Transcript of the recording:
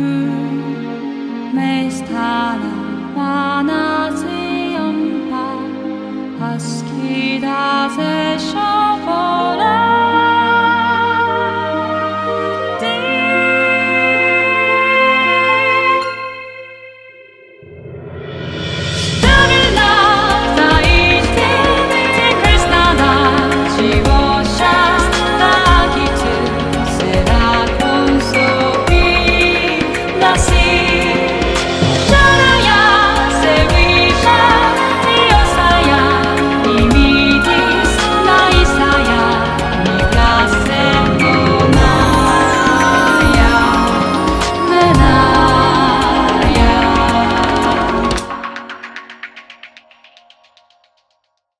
嗯，没他的话呢。